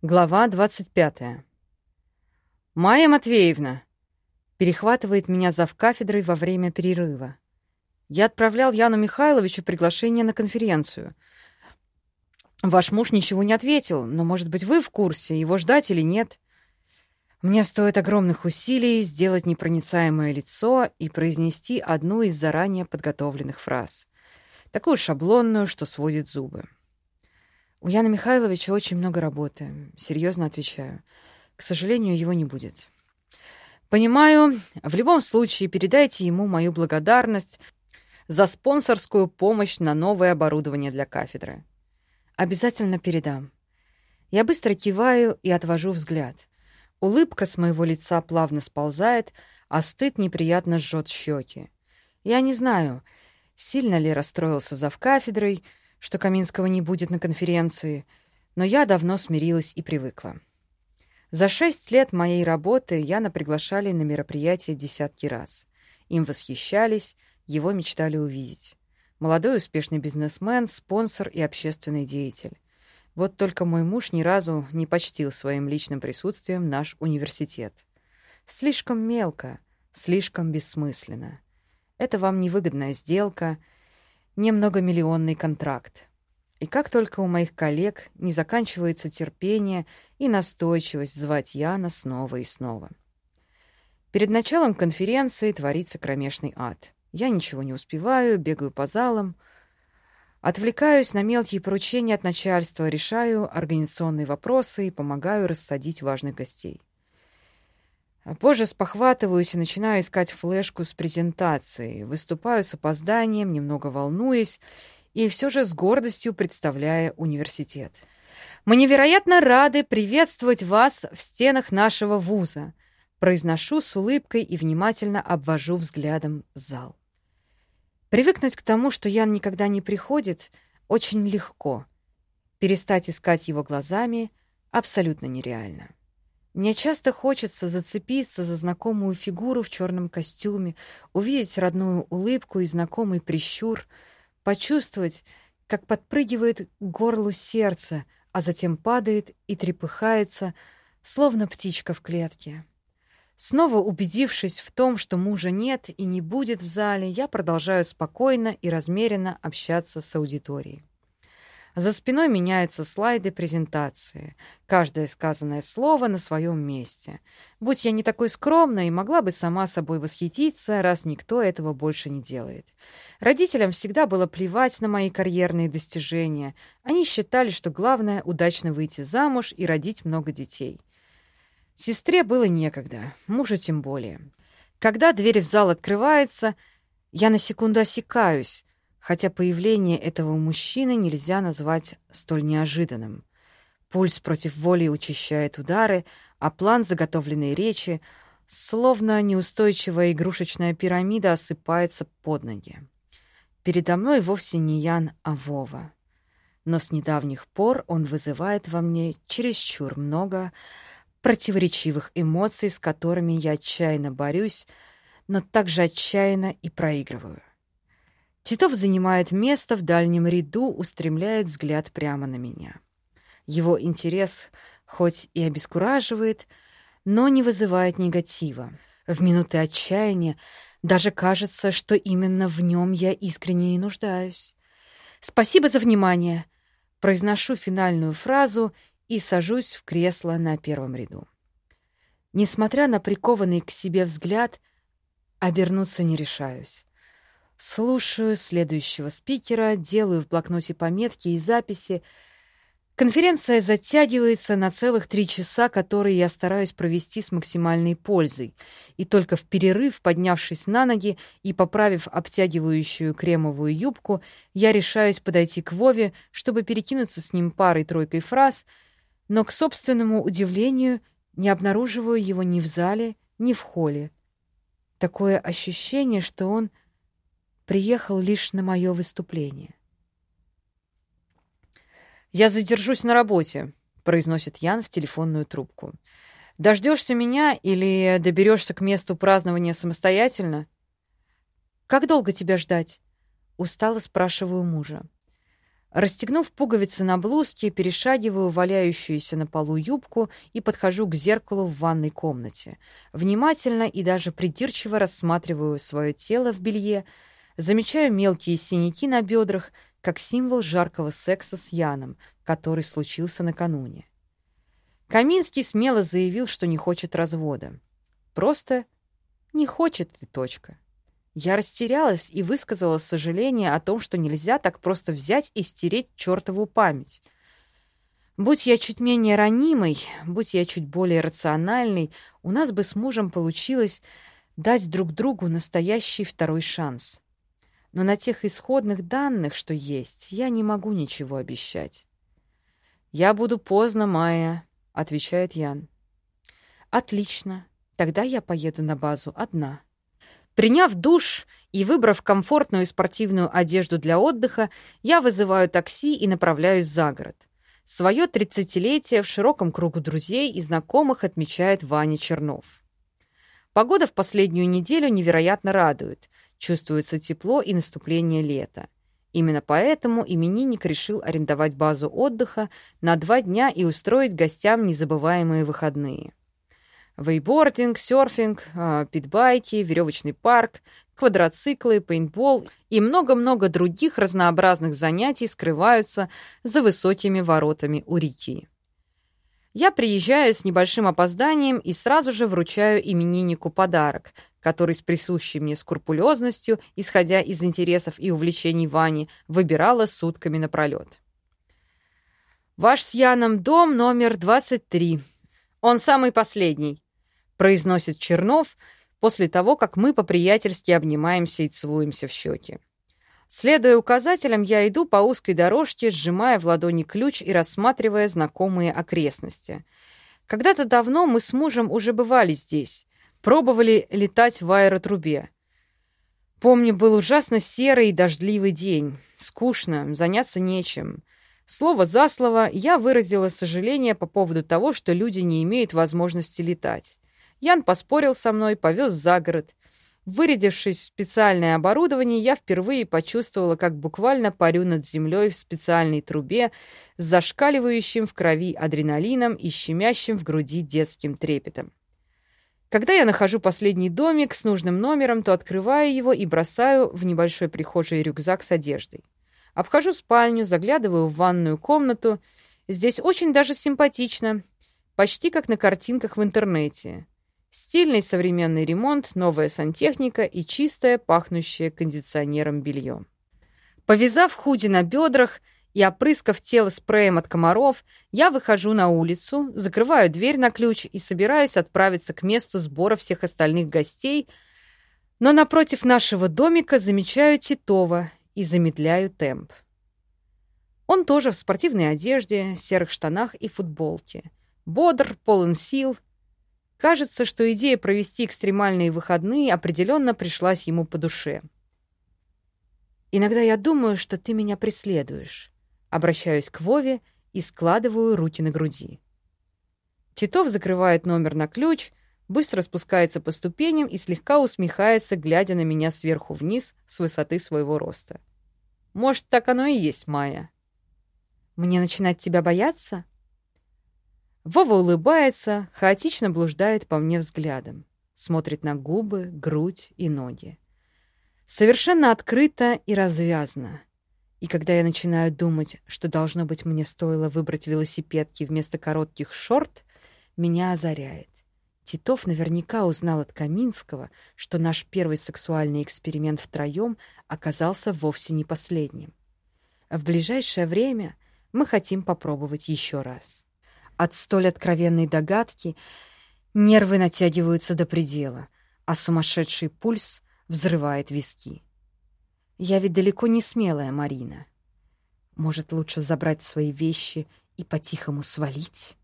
Глава 25. «Майя Матвеевна!» Перехватывает меня зав кафедрой во время перерыва. Я отправлял Яну Михайловичу приглашение на конференцию. Ваш муж ничего не ответил, но, может быть, вы в курсе, его ждать или нет? Мне стоит огромных усилий сделать непроницаемое лицо и произнести одну из заранее подготовленных фраз. Такую шаблонную, что сводит зубы. У Яна Михайловича очень много работы. Серьезно отвечаю. К сожалению, его не будет. Понимаю, в любом случае передайте ему мою благодарность за спонсорскую помощь на новое оборудование для кафедры. Обязательно передам. Я быстро киваю и отвожу взгляд. Улыбка с моего лица плавно сползает, а стыд неприятно жжет щеки. Я не знаю, сильно ли расстроился зав кафедрой, что Каминского не будет на конференции, но я давно смирилась и привыкла. За шесть лет моей работы Яна приглашали на мероприятия десятки раз. Им восхищались, его мечтали увидеть. Молодой успешный бизнесмен, спонсор и общественный деятель. Вот только мой муж ни разу не почтил своим личным присутствием наш университет. Слишком мелко, слишком бессмысленно. Это вам невыгодная сделка — не многомиллионный контракт. И как только у моих коллег не заканчивается терпение и настойчивость звать Яна снова и снова. Перед началом конференции творится кромешный ад. Я ничего не успеваю, бегаю по залам, отвлекаюсь на мелкие поручения от начальства, решаю организационные вопросы и помогаю рассадить важных гостей. А позже спохватываюсь и начинаю искать флешку с презентацией. Выступаю с опозданием, немного волнуясь, и все же с гордостью представляя университет. «Мы невероятно рады приветствовать вас в стенах нашего вуза», произношу с улыбкой и внимательно обвожу взглядом зал. Привыкнуть к тому, что Ян никогда не приходит, очень легко. Перестать искать его глазами абсолютно нереально. Мне часто хочется зацепиться за знакомую фигуру в черном костюме, увидеть родную улыбку и знакомый прищур, почувствовать, как подпрыгивает к горлу сердце, а затем падает и трепыхается, словно птичка в клетке. Снова убедившись в том, что мужа нет и не будет в зале, я продолжаю спокойно и размеренно общаться с аудиторией. За спиной меняются слайды презентации. Каждое сказанное слово на своем месте. Будь я не такой скромной, могла бы сама собой восхититься, раз никто этого больше не делает. Родителям всегда было плевать на мои карьерные достижения. Они считали, что главное — удачно выйти замуж и родить много детей. Сестре было некогда, мужу тем более. Когда дверь в зал открывается, я на секунду осекаюсь, хотя появление этого мужчины нельзя назвать столь неожиданным. Пульс против воли учащает удары, а план заготовленной речи, словно неустойчивая игрушечная пирамида, осыпается под ноги. Передо мной вовсе не Ян, а Вова. Но с недавних пор он вызывает во мне чересчур много противоречивых эмоций, с которыми я отчаянно борюсь, но также отчаянно и проигрываю. Титов занимает место в дальнем ряду, устремляет взгляд прямо на меня. Его интерес хоть и обескураживает, но не вызывает негатива. В минуты отчаяния даже кажется, что именно в нем я искренне и нуждаюсь. «Спасибо за внимание!» Произношу финальную фразу и сажусь в кресло на первом ряду. Несмотря на прикованный к себе взгляд, обернуться не решаюсь. Слушаю следующего спикера, делаю в блокноте пометки и записи. Конференция затягивается на целых три часа, которые я стараюсь провести с максимальной пользой. И только в перерыв, поднявшись на ноги и поправив обтягивающую кремовую юбку, я решаюсь подойти к Вове, чтобы перекинуться с ним парой-тройкой фраз, но, к собственному удивлению, не обнаруживаю его ни в зале, ни в холле. Такое ощущение, что он приехал лишь на мое выступление. «Я задержусь на работе», — произносит Ян в телефонную трубку. «Дождешься меня или доберешься к месту празднования самостоятельно?» «Как долго тебя ждать?» — устало спрашиваю мужа. Расстегнув пуговицы на блузке, перешагиваю валяющуюся на полу юбку и подхожу к зеркалу в ванной комнате. Внимательно и даже придирчиво рассматриваю свое тело в белье, замечаю мелкие синяки на бедрах, как символ жаркого секса с Яном, который случился накануне. Каминский смело заявил, что не хочет развода. Просто не хочет и точка. Я растерялась и высказала сожаление о том, что нельзя так просто взять и стереть чертову память. Будь я чуть менее ранимой, будь я чуть более рациональной, у нас бы с мужем получилось дать друг другу настоящий второй шанс. Но на тех исходных данных, что есть, я не могу ничего обещать. «Я буду поздно, Майя», — отвечает Ян. «Отлично. Тогда я поеду на базу одна». Приняв душ и выбрав комфортную спортивную одежду для отдыха, я вызываю такси и направляюсь за город. Свое тридцатилетие в широком кругу друзей и знакомых отмечает Ваня Чернов. Погода в последнюю неделю невероятно радует. Чувствуется тепло и наступление лета. Именно поэтому именинник решил арендовать базу отдыха на два дня и устроить гостям незабываемые выходные. Вейбординг, серфинг, а, питбайки, веревочный парк, квадроциклы, пейнтбол и много-много других разнообразных занятий скрываются за высокими воротами у реки. Я приезжаю с небольшим опозданием и сразу же вручаю имениннику подарок, который с присущей мне скрупулезностью, исходя из интересов и увлечений Вани, выбирала сутками напролет. «Ваш с Яном дом номер 23. Он самый последний произносит Чернов после того, как мы по-приятельски обнимаемся и целуемся в щеки. Следуя указателям, я иду по узкой дорожке, сжимая в ладони ключ и рассматривая знакомые окрестности. Когда-то давно мы с мужем уже бывали здесь, пробовали летать в аэротрубе. Помню, был ужасно серый и дождливый день. Скучно, заняться нечем. Слово за слово я выразила сожаление по поводу того, что люди не имеют возможности летать. Ян поспорил со мной, повез за город. Вырядившись в специальное оборудование, я впервые почувствовала, как буквально парю над землей в специальной трубе с зашкаливающим в крови адреналином и щемящим в груди детским трепетом. Когда я нахожу последний домик с нужным номером, то открываю его и бросаю в небольшой прихожий рюкзак с одеждой. Обхожу спальню, заглядываю в ванную комнату. Здесь очень даже симпатично, почти как на картинках в интернете. Стильный современный ремонт, новая сантехника и чистое, пахнущее кондиционером белье. Повязав худи на бедрах и опрыскав тело спреем от комаров, я выхожу на улицу, закрываю дверь на ключ и собираюсь отправиться к месту сбора всех остальных гостей, но напротив нашего домика замечаю Титова и замедляю темп. Он тоже в спортивной одежде, серых штанах и футболке. Бодр, полон сил — Кажется, что идея провести экстремальные выходные определенно пришлась ему по душе. «Иногда я думаю, что ты меня преследуешь», обращаюсь к Вове и складываю руки на груди. Титов закрывает номер на ключ, быстро спускается по ступеням и слегка усмехается, глядя на меня сверху вниз с высоты своего роста. «Может, так оно и есть, Майя». «Мне начинать тебя бояться?» Вова улыбается, хаотично блуждает по мне взглядом. Смотрит на губы, грудь и ноги. Совершенно открыто и развязно. И когда я начинаю думать, что, должно быть, мне стоило выбрать велосипедки вместо коротких шорт, меня озаряет. Титов наверняка узнал от Каминского, что наш первый сексуальный эксперимент втроем оказался вовсе не последним. В ближайшее время мы хотим попробовать еще раз. От столь откровенной догадки нервы натягиваются до предела, а сумасшедший пульс взрывает виски. Я ведь далеко не смелая Марина. Может, лучше забрать свои вещи и по-тихому свалить?